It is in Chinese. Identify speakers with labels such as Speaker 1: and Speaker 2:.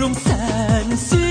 Speaker 1: 容三แ